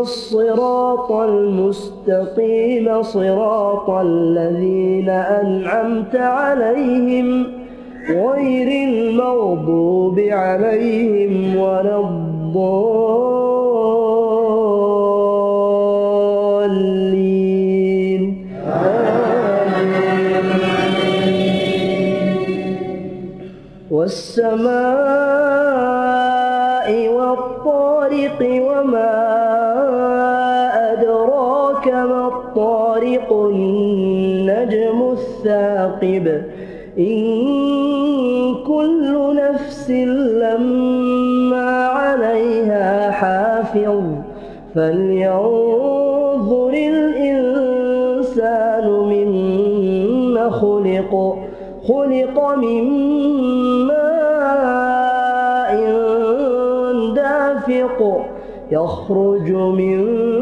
الصراط المستقيم صراط الذين أنعمت عليهم غير المغضوب عليهم ولا الضالين. والسماء والطارق وما أدراك ما الطارق النجم الثاقب. إن كل نفس لما عليها حافظ فلينظر الإنسان مما خلق. خلق من ماء دافق يخرج من